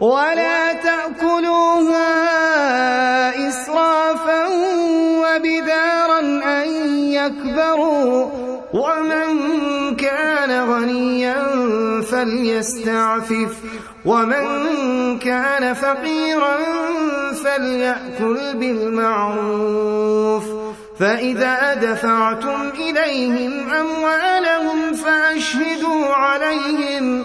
ولا تأكلوها إسرافا وبدارا أن يكبروا ومن كان غنيا فليستعفف ومن كان فقيرا فليأكل بالمعروف فإذا دفعتم إليهم أموالهم فأشهدوا عليهم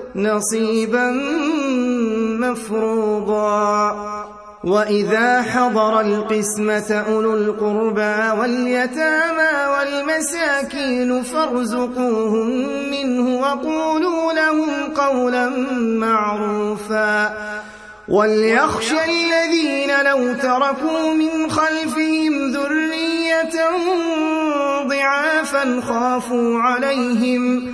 نصيبا مفروضا. وإذا حضر القسمة أولو القربى واليتامى والمساكين فارزقوهم منه وقولوا لهم قولا معروفا. وليخشى الذين لو تركوا من خلفهم ذرية ضعافا خافوا عليهم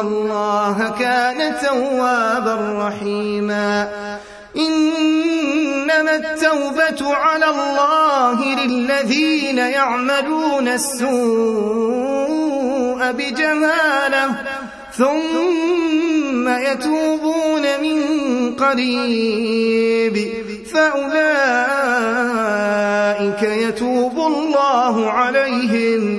الله كان توابا رحيما إنما التوبة على الله للذين يعملون السوء بجهالة ثم يتوبون من قريب فأولئك يتوب الله عليهم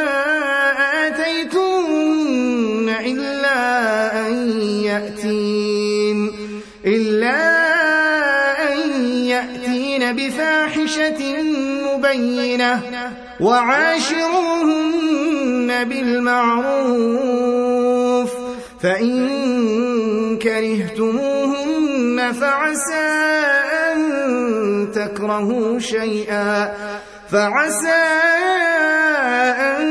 يأتين إلا أن يأتين بفاحشة مبينة وعاشروهن بالمعروف فإن كرهتموهن فعسى أن تكرهوا شيئا فعسى أن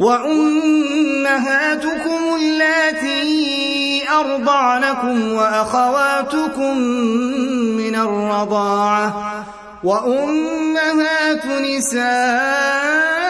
وأمهاتكم اللاتي أرضعنكم وأخواتكم من الرضاعة وأمهات نسائكم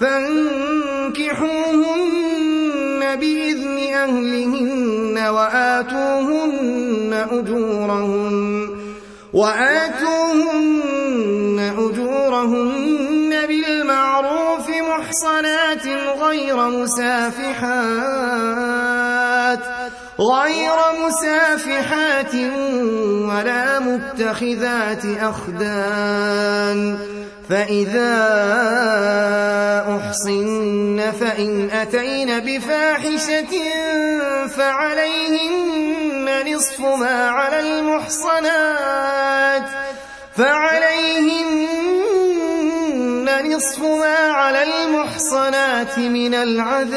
فانكحوهن بإذن أهلهن وآتوهن أجورهن وآتوهن أجورهن بالمعروف محصنات غير مسافحات غير مسافحات ولا متخذات أخدان. فإذا أحصن فإن أتين بفاحشة فعليهن نصف ما على المحصنات فعليهن نصف ما على المحصنات من العذاب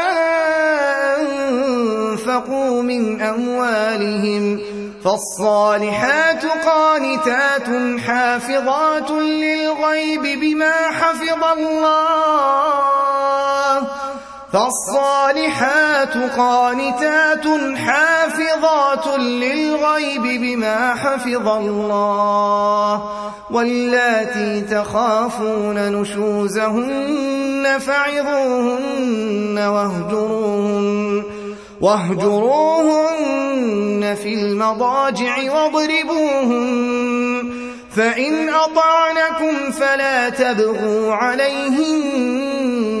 من أموالهم فالصالحات قانتات حافظات للغيب بما حفظ الله فالصالحات قانتات حافظات للغيب بما حفظ الله واللاتي تخافون نشوزهن فعظوهن واهجروهن واهجروهن في المضاجع واضربوهن فإن أطعنكم فلا تبغوا عليهن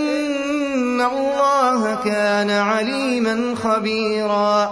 الله كان عليما خبيرا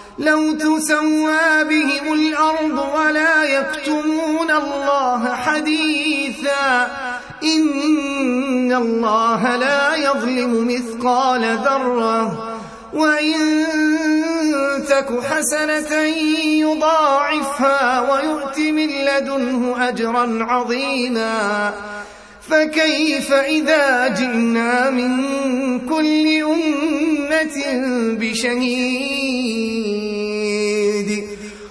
لو تسوى بهم الأرض ولا يكتمون الله حديثا إن الله لا يظلم مثقال ذرة وإن تك حسنة يضاعفها ويؤت من لدنه أجرا عظيما فكيف إذا جئنا من كل أمة بشهيد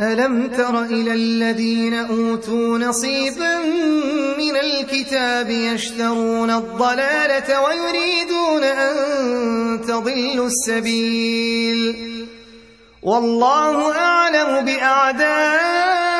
ألم تر إلى الذين أوتوا نصيبا من الكتاب يشترون الضلالة ويريدون أن تضلوا السبيل؟ والله أعلم بأعدائكم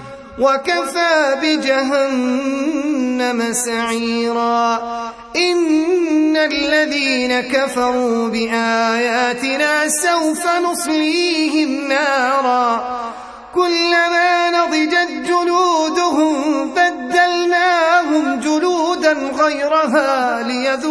وكفى بجهنم سعيرا. إن الذين كفروا بآياتنا سوف نصليهم نارا. كلما نضجت جلودهم بدلناهم جلودا غيرها ليذوقوا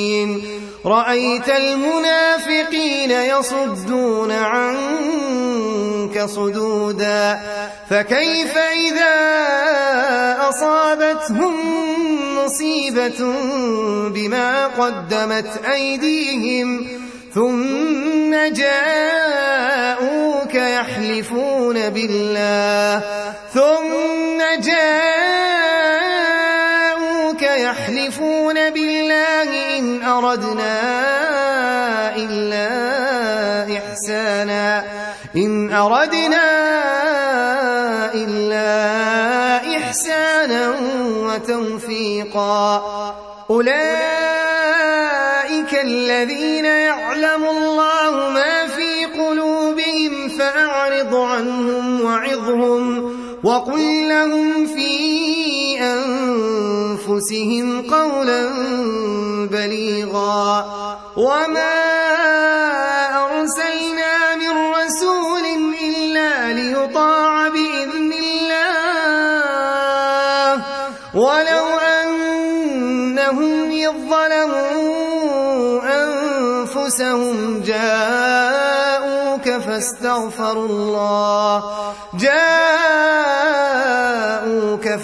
رأيت المنافقين يصدون عنك صدودا فكيف إذا أصابتهم مصيبة بما قدمت أيديهم؟ ثم جاءوك يحلفون بالله ثم جاءوك أردنا إلا إحسانا. إن أردنا إلا إحسانا وتوفيقا. أولئك الذين يعلم الله ما في قلوبهم فأعرض عنهم وعظهم وقل لهم في أنفسهم قولا بليغا. وما أرسلنا من رسول إلا ليطاع بإذن الله. ولو أنهم إذ ظلموا أنفسهم جاءوك فاستغفروا الله.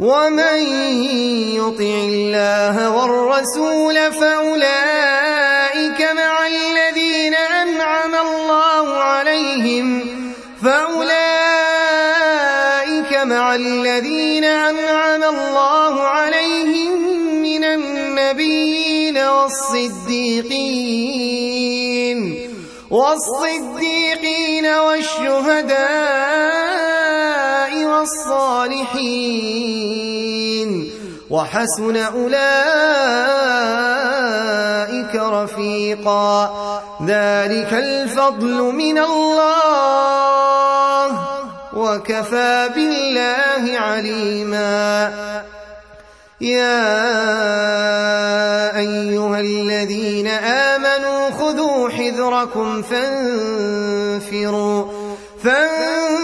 ومن يطع الله والرسول فأولئك مع الذين أنعم الله عليهم فأولئك مع الذين أنعم الله عليهم من النبيين والصديقين والصديقين والشهداء والصالحين وحسن أولئك رفيقا. ذلك الفضل من الله. وكفى بالله عليما. يا أيها الذين آمنوا خذوا حذركم فانفروا فانفروا.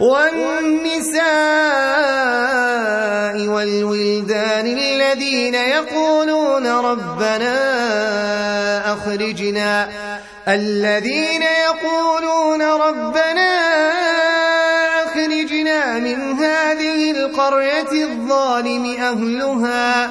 والنساء والولدان الذين يقولون ربنا أخرجنا الذين يقولون ربنا أخرجنا من هذه القرية الظالم أهلها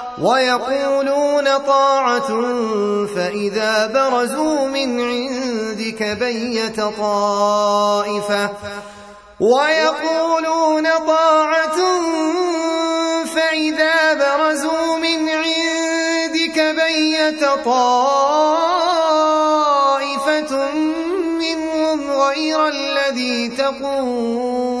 ويقولون طاعة فإذا برزوا من عندك بيت طائفة. ويقولون طاعة فإذا برزوا من عندك بيت طائفة منهم غير الذي تقول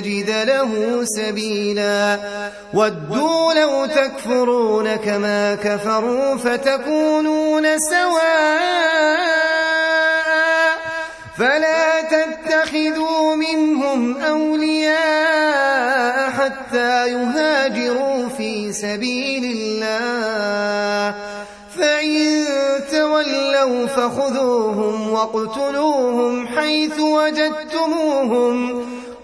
تجد له سبيلا. ودوا لو تكفرون كما كفروا فتكونون سواء. فلا تتخذوا منهم أولياء حتى يهاجروا في سبيل الله. فإن تولوا فخذوهم واقتلوهم حيث وجدتموهم.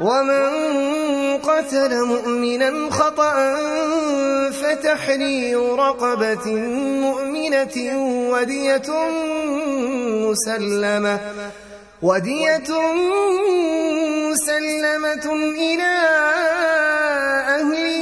ومن قتل مؤمنا خطأ فتحرير رقبة مؤمنة ودية مسلمة ودية مسلمة إلى أهله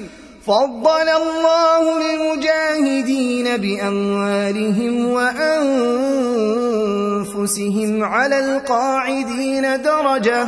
فضل الله المجاهدين بأموالهم وأنفسهم على القاعدين درجة.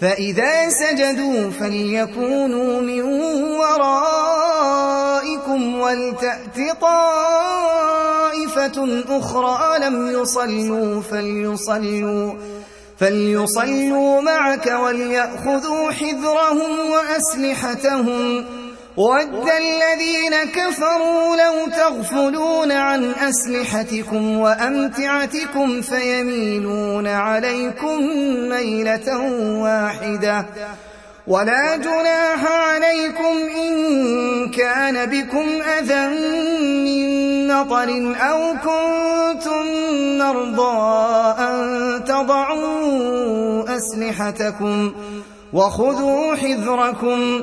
فإذا سجدوا فليكونوا من ورائكم ولتأت طائفة أخرى لم يصلوا فليصلوا فليصلوا معك وليأخذوا حذرهم وأسلحتهم ود الذين كفروا لو تغفلون عن أسلحتكم وأمتعتكم فيميلون عليكم ميلة واحدة ولا جناح عليكم إن كان بكم أذى من نطر أو كنتم مرضى أن تضعوا أسلحتكم وخذوا حذركم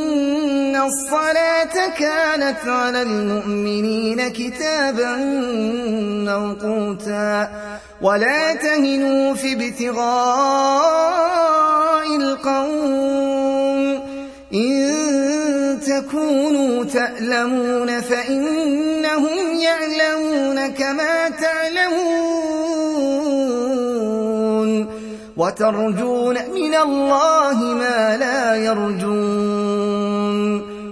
الصلاة كانت على المؤمنين كتابا موقوتا. ولا تهنوا في ابتغاء القوم. إن تكونوا تألمون فإنهم يعلمون كما تعلمون. وترجون من الله ما لا يرجون.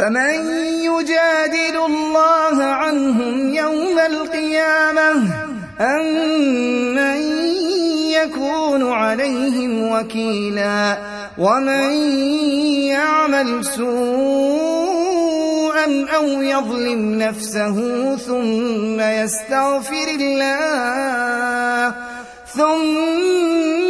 فمن يجادل الله عنهم يوم القيامة أم من يكون عليهم وكيلا ومن يعمل سوءا أو يظلم نفسه ثم يستغفر الله ثم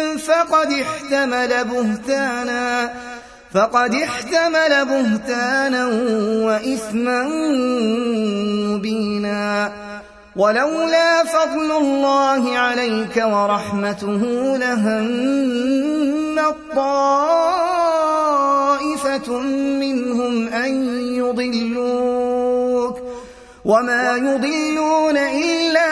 فقد احتمل بهتانا فقد احتمل بهتانا وإثما مبينا. ولولا فضل الله عليك ورحمته لهم طائفة منهم أن يضلوك. وما يضلون إلا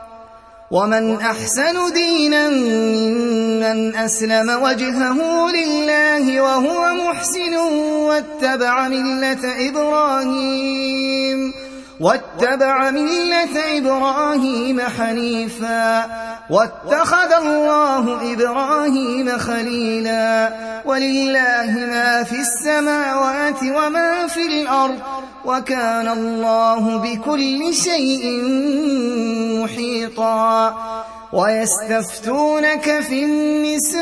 ومن أحسن دينا ممن أسلم وجهه لله وهو محسن واتبع ملة إبراهيم واتبع ملة إبراهيم حنيفا واتخذ الله إبراهيم خليلا ولله ما في السماوات وما في الأرض وكان الله بكل شيء محيطا. ويستفتونك في النساء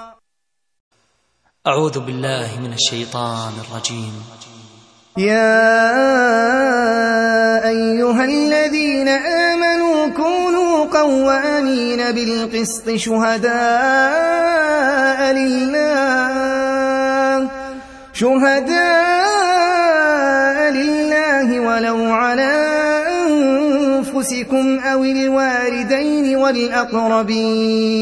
أعوذ بالله من الشيطان الرجيم. يا أيها الذين آمنوا كونوا قوامين بالقسط شهداء لله شهداء لله ولو على أنفسكم أو الوالدين والأقربين.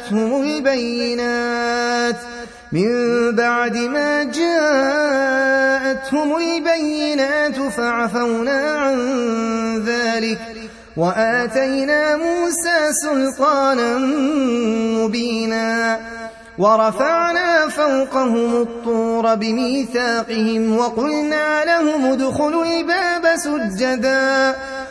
جاءتهم البينات. من بعد ما جاءتهم البينات فعفونا عن ذلك. وآتينا موسى سلطانا مبينا. ورفعنا فوقهم الطور بميثاقهم وقلنا لهم ادخلوا الباب سجدا.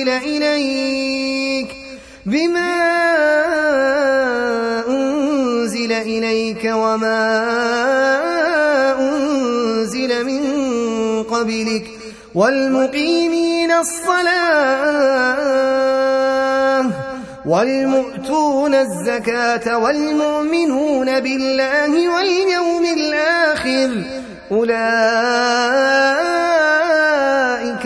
أنزل إليك بما أنزل إليك وما أنزل من قبلك والمقيمين الصلاة والمؤتون الزكاة والمؤمنون بالله واليوم الآخر أولئك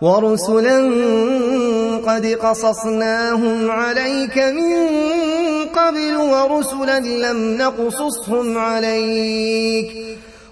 ورسلا قد قصصناهم عليك من قبل ورسلا لم نقصصهم عليك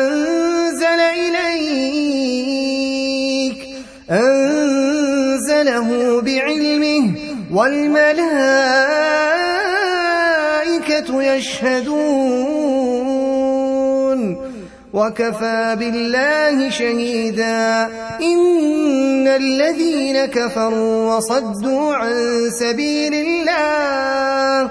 أنزل إليك أنزله بعلمه والملائكة يشهدون. وكفى بالله شهيدا. إن الذين كفروا وصدوا عن سبيل الله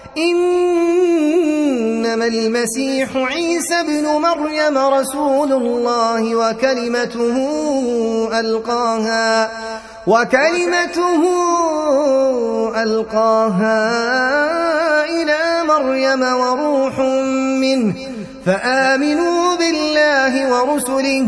إنما المسيح عيسى بن مريم رسول الله وكلمته ألقاها وكلمته ألقاها إلى مريم وروح منه فآمنوا بالله ورسله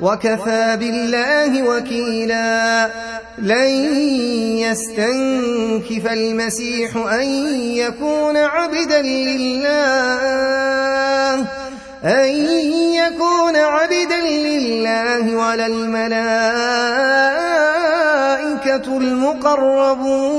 وكفى بالله وكيلا. لن يستنكف المسيح أن يكون عبدا لله. أن يكون عبدا لله ولا الملائكة المقربون.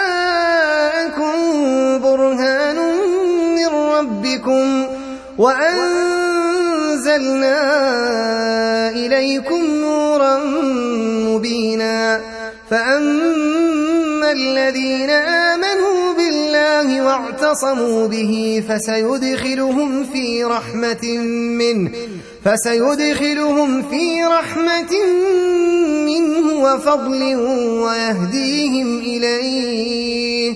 ربكم وأنزلنا إليكم نورا مبينا فأما الذين آمنوا بالله الله واعتصموا به فسيدخلهم في رحمة منه فسيدخلهم في رحمة منه وفضل ويهديهم إليه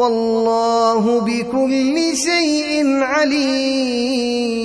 والله بكل شيء عليم.